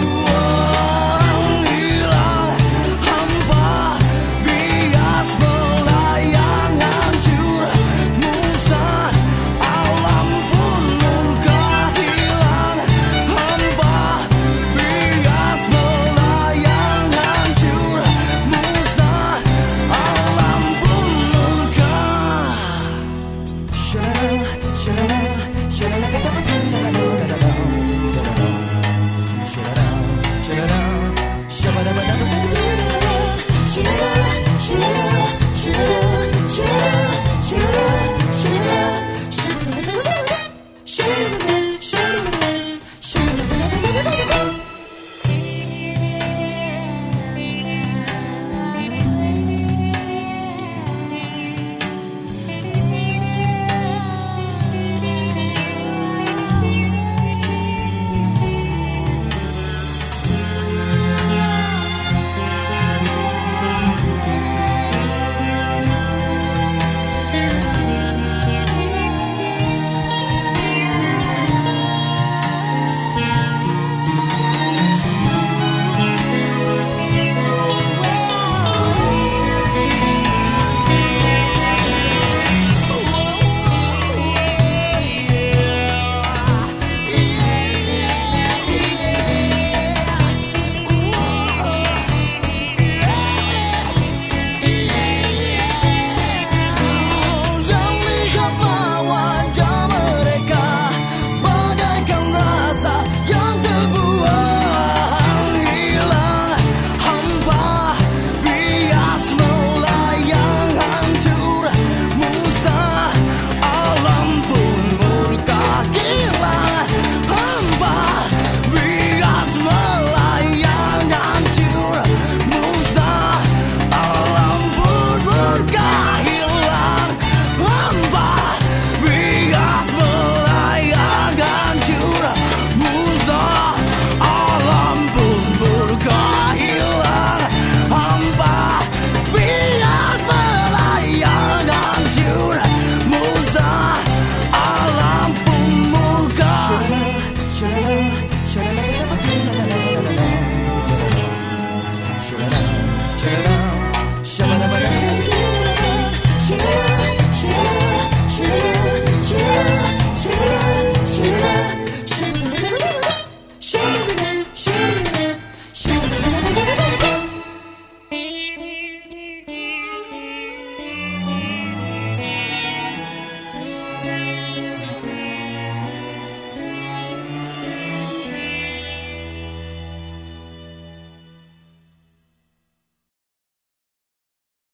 the. Yo no